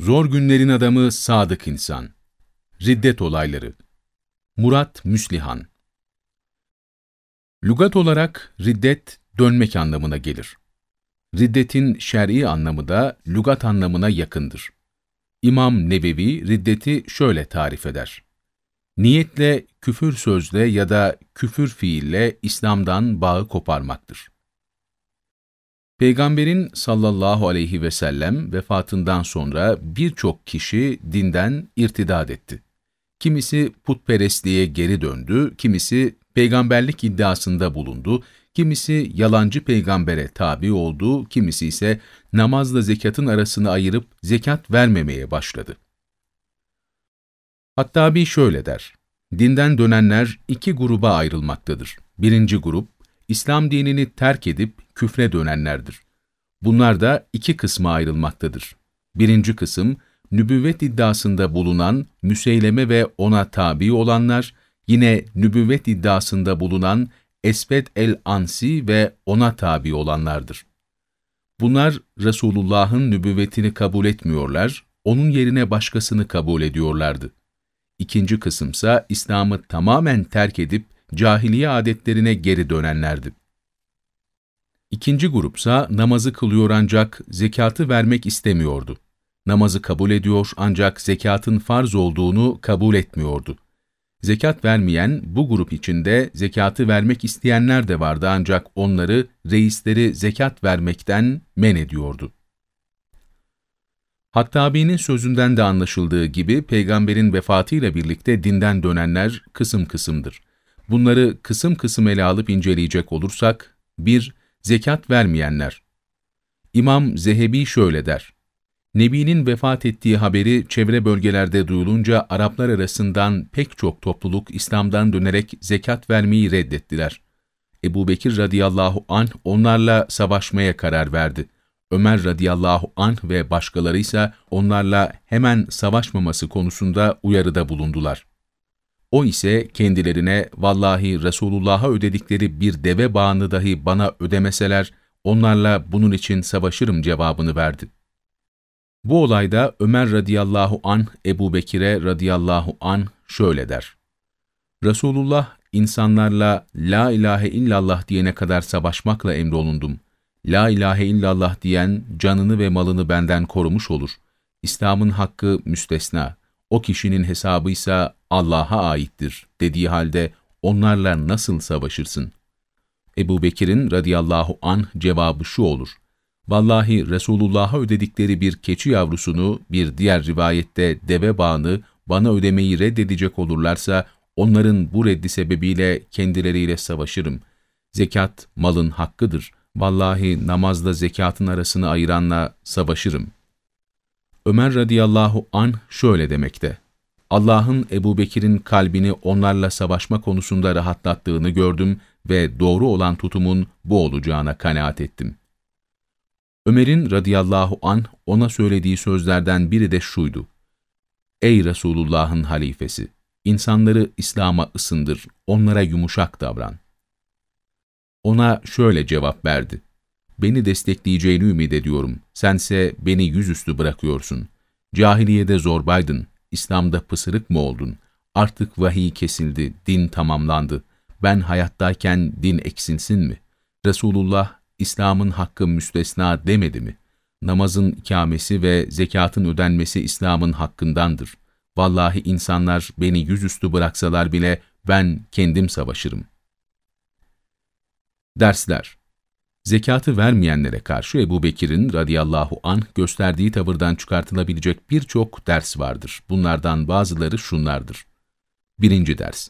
Zor günlerin adamı sadık insan. Riddet olayları. Murat Müslihan. Lugat olarak riddet dönmek anlamına gelir. Riddetin şer'i anlamı da lugat anlamına yakındır. İmam Nebevi riddeti şöyle tarif eder. Niyetle, küfür sözle ya da küfür fiille İslam'dan bağı koparmaktır. Peygamberin sallallahu aleyhi ve sellem vefatından sonra birçok kişi dinden irtidat etti. Kimisi putperestliğe geri döndü, kimisi peygamberlik iddiasında bulundu, kimisi yalancı peygambere tabi oldu, kimisi ise namazla zekatın arasını ayırıp zekat vermemeye başladı. Hatta bir şöyle der, dinden dönenler iki gruba ayrılmaktadır. Birinci grup, İslam dinini terk edip küfre dönenlerdir. Bunlar da iki kısma ayrılmaktadır. Birinci kısım, nübüvvet iddiasında bulunan Müseyleme ve ona tabi olanlar, yine nübüvvet iddiasında bulunan Esbet el-Ansi ve ona tabi olanlardır. Bunlar Resulullah'ın nübüvvetini kabul etmiyorlar, onun yerine başkasını kabul ediyorlardı. İkinci kısımsa İslam'ı tamamen terk edip cahiliye adetlerine geri dönenlerdi. İkinci grupsa namazı kılıyor ancak zekatı vermek istemiyordu. Namazı kabul ediyor ancak zekatın farz olduğunu kabul etmiyordu. Zekat vermeyen bu grup içinde zekatı vermek isteyenler de vardı ancak onları reisleri zekat vermekten men ediyordu. Hattabi'nin sözünden de anlaşıldığı gibi peygamberin vefatıyla birlikte dinden dönenler kısım kısımdır. Bunları kısım kısım ele alıp inceleyecek olursak, 1- Zekat vermeyenler İmam Zehebi şöyle der. Nebi'nin vefat ettiği haberi çevre bölgelerde duyulunca Araplar arasından pek çok topluluk İslam'dan dönerek zekat vermeyi reddettiler. Ebu Bekir radıyallahu anh onlarla savaşmaya karar verdi. Ömer radıyallahu anh ve başkaları ise onlarla hemen savaşmaması konusunda uyarıda bulundular. O ise kendilerine vallahi Resulullah'a ödedikleri bir deve bağını dahi bana ödemeseler, onlarla bunun için savaşırım cevabını verdi. Bu olayda Ömer radıyallahu an Ebu Bekir'e radıyallahu an şöyle der. Resulullah insanlarla La ilahe illallah diyene kadar savaşmakla emrolundum. La ilahe illallah diyen canını ve malını benden korumuş olur. İslam'ın hakkı müstesna. O kişinin hesabıysa Allah'a aittir dediği halde onlarla nasıl savaşırsın? Ebu Bekir'in radıyallahu anh cevabı şu olur. Vallahi Resulullah'a ödedikleri bir keçi yavrusunu, bir diğer rivayette deve bağını bana ödemeyi reddedecek olurlarsa, onların bu reddi sebebiyle kendileriyle savaşırım. Zekat malın hakkıdır. Vallahi namazla zekatın arasını ayıranla savaşırım. Ömer radıyallahu an şöyle demekte. Allah'ın Ebu Bekir'in kalbini onlarla savaşma konusunda rahatlattığını gördüm ve doğru olan tutumun bu olacağına kanaat ettim. Ömer'in radıyallahu an ona söylediği sözlerden biri de şuydu. Ey Resulullah'ın halifesi! insanları İslam'a ısındır, onlara yumuşak davran. Ona şöyle cevap verdi. Beni destekleyeceğini ümit ediyorum. Sense beni yüzüstü bırakıyorsun. Cahiliyede zorbaydın. İslam'da pısırık mı oldun? Artık vahiy kesildi, din tamamlandı. Ben hayattayken din eksilsin mi? Resulullah, İslam'ın hakkı müstesna demedi mi? Namazın ikamesi ve zekatın ödenmesi İslam'ın hakkındandır. Vallahi insanlar beni yüzüstü bıraksalar bile ben kendim savaşırım. Dersler Zekatı vermeyenlere karşı Ebu Bekir'in radıyallahu anh gösterdiği tavırdan çıkartılabilecek birçok ders vardır. Bunlardan bazıları şunlardır. Birinci ders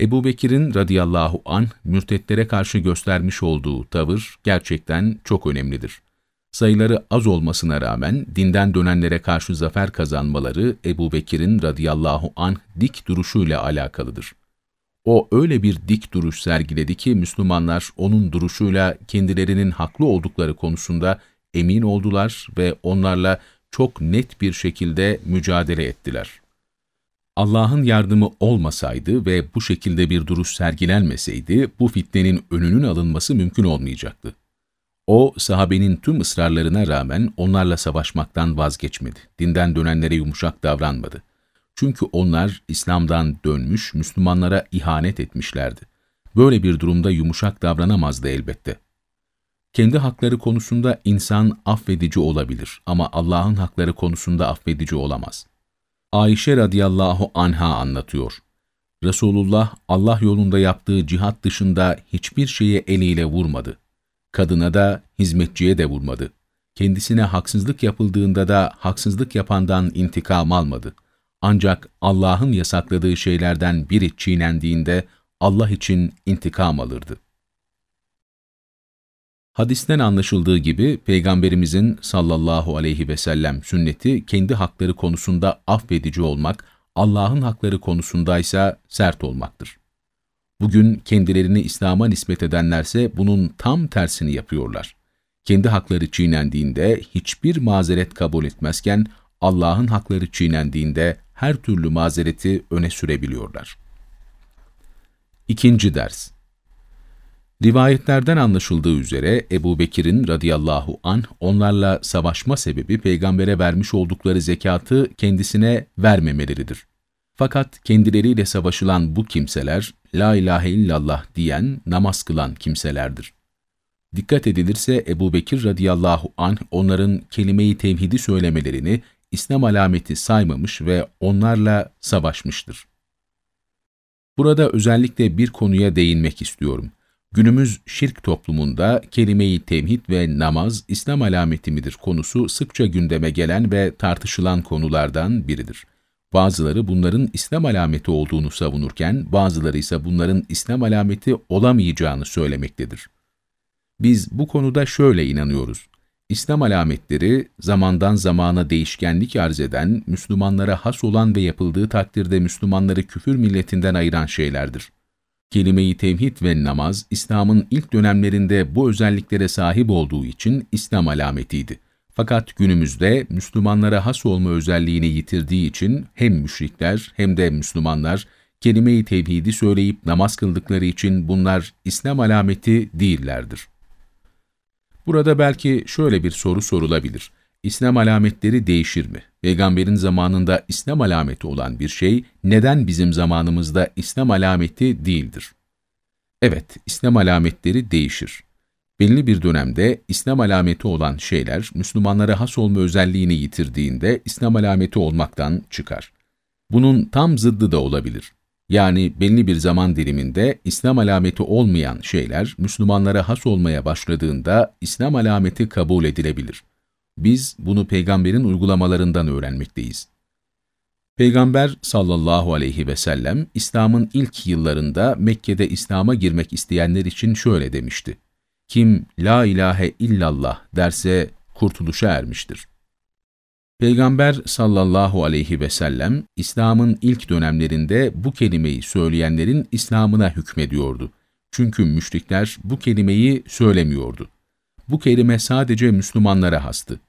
Ebu Bekir'in radıyallahu anh mürtetlere karşı göstermiş olduğu tavır gerçekten çok önemlidir. Sayıları az olmasına rağmen dinden dönenlere karşı zafer kazanmaları Ebu Bekir'in radıyallahu anh dik duruşuyla alakalıdır. O öyle bir dik duruş sergiledi ki Müslümanlar onun duruşuyla kendilerinin haklı oldukları konusunda emin oldular ve onlarla çok net bir şekilde mücadele ettiler. Allah'ın yardımı olmasaydı ve bu şekilde bir duruş sergilenmeseydi bu fitnenin önünün alınması mümkün olmayacaktı. O, sahabenin tüm ısrarlarına rağmen onlarla savaşmaktan vazgeçmedi. Dinden dönenlere yumuşak davranmadı. Çünkü onlar İslam'dan dönmüş, Müslümanlara ihanet etmişlerdi. Böyle bir durumda yumuşak davranamazdı elbette. Kendi hakları konusunda insan affedici olabilir ama Allah'ın hakları konusunda affedici olamaz. Ayşe radıyallahu anha anlatıyor. Resulullah Allah yolunda yaptığı cihat dışında hiçbir şeye eliyle vurmadı. Kadına da, hizmetçiye de vurmadı. Kendisine haksızlık yapıldığında da haksızlık yapandan intikam almadı. Ancak Allah'ın yasakladığı şeylerden biri çiğnendiğinde Allah için intikam alırdı. Hadisten anlaşıldığı gibi Peygamberimizin sallallahu aleyhi ve sellem sünneti kendi hakları konusunda affedici olmak, Allah'ın hakları konusundaysa sert olmaktır. Bugün kendilerini İslam'a nispet edenlerse bunun tam tersini yapıyorlar. Kendi hakları çiğnendiğinde hiçbir mazeret kabul etmezken Allah'ın hakları çiğnendiğinde her türlü mazereti öne sürebiliyorlar. İkinci ders Rivayetlerden anlaşıldığı üzere Ebu Bekir'in radıyallahu anh onlarla savaşma sebebi peygambere vermiş oldukları zekatı kendisine vermemeleridir. Fakat kendileriyle savaşılan bu kimseler, La ilahe illallah diyen, namaz kılan kimselerdir. Dikkat edilirse Ebu Bekir radıyallahu anh onların kelime-i tevhidi söylemelerini İslam alameti saymamış ve onlarla savaşmıştır. Burada özellikle bir konuya değinmek istiyorum. Günümüz şirk toplumunda kelime-i tevhid ve namaz İslam alameti midir konusu sıkça gündeme gelen ve tartışılan konulardan biridir. Bazıları bunların İslam alameti olduğunu savunurken, bazıları ise bunların İslam alameti olamayacağını söylemektedir. Biz bu konuda şöyle inanıyoruz. İslam alametleri zamandan zamana değişkenlik arz eden, Müslümanlara has olan ve yapıldığı takdirde Müslümanları küfür milletinden ayıran şeylerdir. Kelime-i tevhid ve namaz, İslam'ın ilk dönemlerinde bu özelliklere sahip olduğu için İslam alametiydi. Fakat günümüzde Müslümanlara has olma özelliğini yitirdiği için hem müşrikler hem de Müslümanlar kelime-i tevhidi söyleyip namaz kıldıkları için bunlar İslam alameti değillerdir. Burada belki şöyle bir soru sorulabilir. İslam alametleri değişir mi? Peygamberin zamanında İslam alameti olan bir şey neden bizim zamanımızda İslam alameti değildir? Evet, İslam alametleri değişir. Belli bir dönemde İslam alameti olan şeyler Müslümanlara has olma özelliğini yitirdiğinde İslam alameti olmaktan çıkar. Bunun tam zıddı da olabilir. Yani belli bir zaman diliminde İslam alameti olmayan şeyler Müslümanlara has olmaya başladığında İslam alameti kabul edilebilir. Biz bunu peygamberin uygulamalarından öğrenmekteyiz. Peygamber sallallahu aleyhi ve sellem İslam'ın ilk yıllarında Mekke'de İslam'a girmek isteyenler için şöyle demişti. Kim la ilahe illallah derse kurtuluşa ermiştir. Peygamber sallallahu aleyhi ve sellem, İslam'ın ilk dönemlerinde bu kelimeyi söyleyenlerin İslam'ına hükmediyordu. Çünkü müşrikler bu kelimeyi söylemiyordu. Bu kelime sadece Müslümanlara hastı.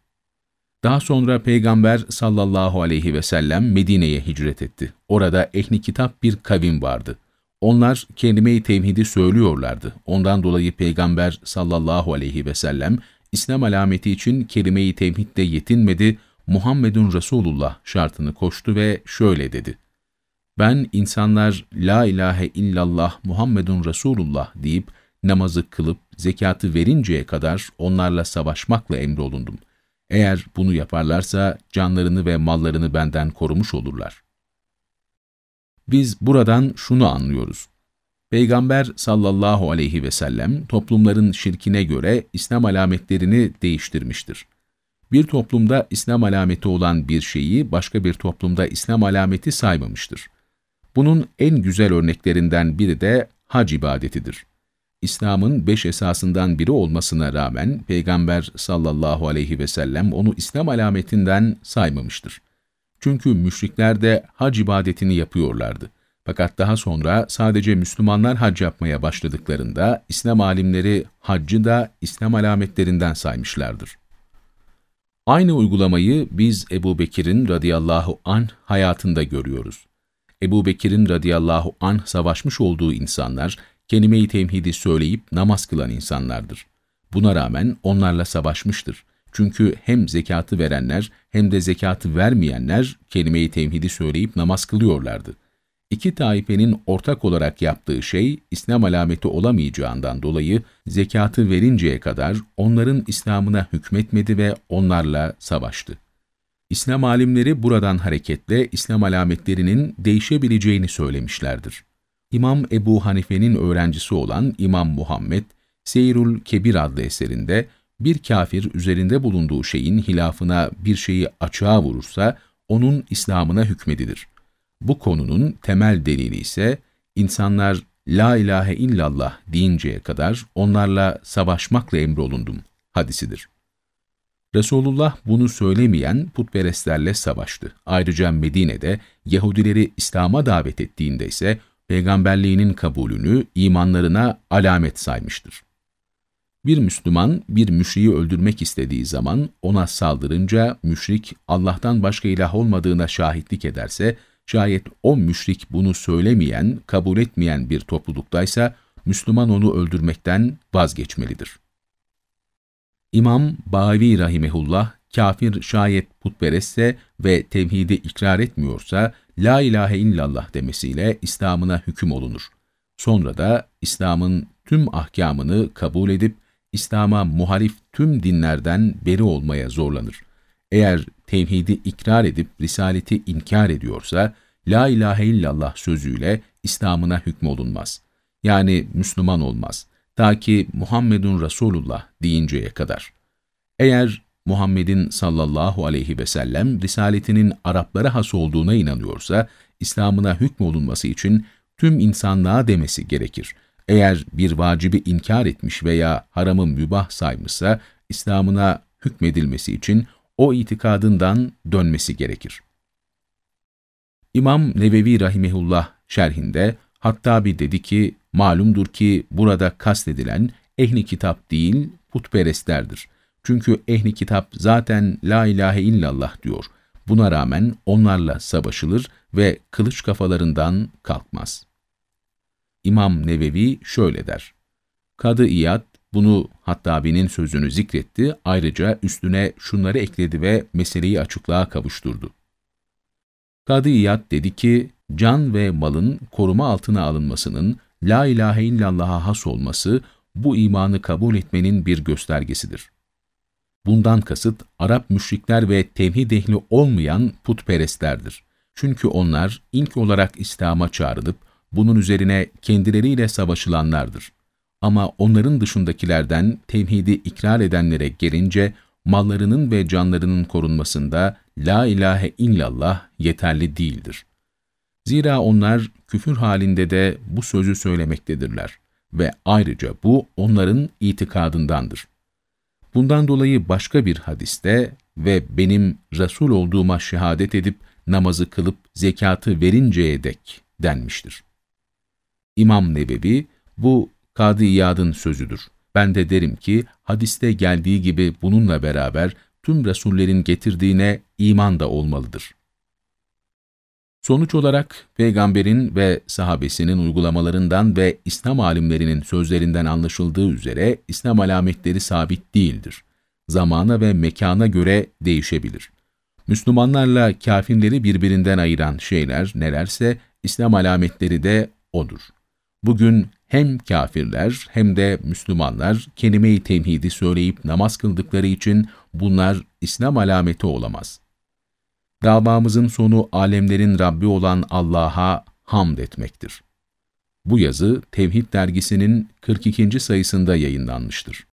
Daha sonra Peygamber sallallahu aleyhi ve sellem Medine'ye hicret etti. Orada ehli kitap bir kavim vardı. Onlar kelime-i tevhidi söylüyorlardı. Ondan dolayı Peygamber sallallahu aleyhi ve sellem İslam alameti için kelime-i tevhidle yetinmedi, Muhammedun Resulullah şartını koştu ve şöyle dedi. Ben insanlar La ilahe illallah Muhammedun Resulullah deyip namazı kılıp zekatı verinceye kadar onlarla savaşmakla emrolundum. Eğer bunu yaparlarsa canlarını ve mallarını benden korumuş olurlar. Biz buradan şunu anlıyoruz. Peygamber sallallahu aleyhi ve sellem toplumların şirkine göre İslam alametlerini değiştirmiştir. Bir toplumda İslam alameti olan bir şeyi başka bir toplumda İslam alameti saymamıştır. Bunun en güzel örneklerinden biri de hac ibadetidir. İslam'ın beş esasından biri olmasına rağmen Peygamber sallallahu aleyhi ve sellem onu İslam alametinden saymamıştır. Çünkü müşrikler de hac ibadetini yapıyorlardı. Fakat daha sonra sadece Müslümanlar hac yapmaya başladıklarında İslam alimleri haccı da İslam alametlerinden saymışlardır. Aynı uygulamayı biz Ebu Bekir'in radıyallahu anh hayatında görüyoruz. Ebu Bekir'in radıyallahu anh savaşmış olduğu insanlar, kelime-i tevhidi söyleyip namaz kılan insanlardır. Buna rağmen onlarla savaşmıştır. Çünkü hem zekatı verenler hem de zekatı vermeyenler kelime-i tevhidi söyleyip namaz kılıyorlardı. İki taifenin ortak olarak yaptığı şey İslam alameti olamayacağından dolayı zekatı verinceye kadar onların İslam'ına hükmetmedi ve onlarla savaştı. İslam alimleri buradan hareketle İslam alametlerinin değişebileceğini söylemişlerdir. İmam Ebu Hanife'nin öğrencisi olan İmam Muhammed, Seyrul Kebir adlı eserinde bir kafir üzerinde bulunduğu şeyin hilafına bir şeyi açığa vurursa onun İslam'ına hükmedilir. Bu konunun temel delili ise insanlar La ilahe illallah deyinceye kadar onlarla savaşmakla emrolundum hadisidir. Resulullah bunu söylemeyen putperestlerle savaştı. Ayrıca Medine'de Yahudileri İslam'a davet ettiğinde ise peygamberliğinin kabulünü imanlarına alamet saymıştır. Bir Müslüman bir müşriği öldürmek istediği zaman ona saldırınca müşrik Allah'tan başka ilah olmadığına şahitlik ederse, şayet o müşrik bunu söylemeyen, kabul etmeyen bir topluluktaysa, Müslüman onu öldürmekten vazgeçmelidir. İmam Bavi Rahimehullah, kafir şayet putperestse ve tevhidi ikrar etmiyorsa, La ilahe illallah demesiyle İslam'ına hüküm olunur. Sonra da İslam'ın tüm ahkamını kabul edip, İslam'a muhalif tüm dinlerden beri olmaya zorlanır. Eğer tevhidi ikrar edip risaleti inkar ediyorsa, La ilahe illallah sözüyle İslam'ına hükmolunmaz. Yani Müslüman olmaz. Ta ki Muhammedun Resulullah deyinceye kadar. Eğer Muhammed'in sallallahu aleyhi ve sellem risaletinin Araplara has olduğuna inanıyorsa, İslam'ına hükmolunması için tüm insanlığa demesi gerekir. Eğer bir vacibi inkar etmiş veya haramı mübah saymışsa, İslam'ına hükmedilmesi için o itikadından dönmesi gerekir. İmam Nevevi Rahimehullah şerhinde, Hattabi dedi ki, malumdur ki burada kastedilen ehli kitap değil, putperestlerdir. Çünkü ehli kitap zaten la ilahe illallah diyor. Buna rağmen onlarla savaşılır ve kılıç kafalarından kalkmaz. İmam Nevevi şöyle der. Kadı İyad bunu Hattabi'nin sözünü zikretti, ayrıca üstüne şunları ekledi ve meseleyi açıklığa kavuşturdu. Kadı İyad dedi ki, can ve malın koruma altına alınmasının La ilahe illallah'a has olması, bu imanı kabul etmenin bir göstergesidir. Bundan kasıt, Arap müşrikler ve tevhid ehli olmayan putperestlerdir. Çünkü onlar ilk olarak İslam'a çağrılıp, bunun üzerine kendileriyle savaşılanlardır. Ama onların dışındakilerden tevhidi ikrar edenlere gelince, mallarının ve canlarının korunmasında La ilahe illallah yeterli değildir. Zira onlar küfür halinde de bu sözü söylemektedirler ve ayrıca bu onların itikadındandır. Bundan dolayı başka bir hadiste ve benim Resul olduğuma şehadet edip namazı kılıp zekatı verinceye dek denmiştir. İmam Nebevi, bu Kadı İyad'ın sözüdür. Ben de derim ki, hadiste geldiği gibi bununla beraber tüm Resullerin getirdiğine iman da olmalıdır. Sonuç olarak peygamberin ve sahabesinin uygulamalarından ve İslam alimlerinin sözlerinden anlaşıldığı üzere İslam alametleri sabit değildir. Zamana ve mekana göre değişebilir. Müslümanlarla kafirleri birbirinden ayıran şeyler nelerse İslam alametleri de odur. Bugün hem kafirler hem de Müslümanlar kelime-i tevhidi söyleyip namaz kıldıkları için bunlar İslam alameti olamaz. Davamızın sonu alemlerin Rabbi olan Allah'a hamd etmektir. Bu yazı Tevhid dergisinin 42. sayısında yayınlanmıştır.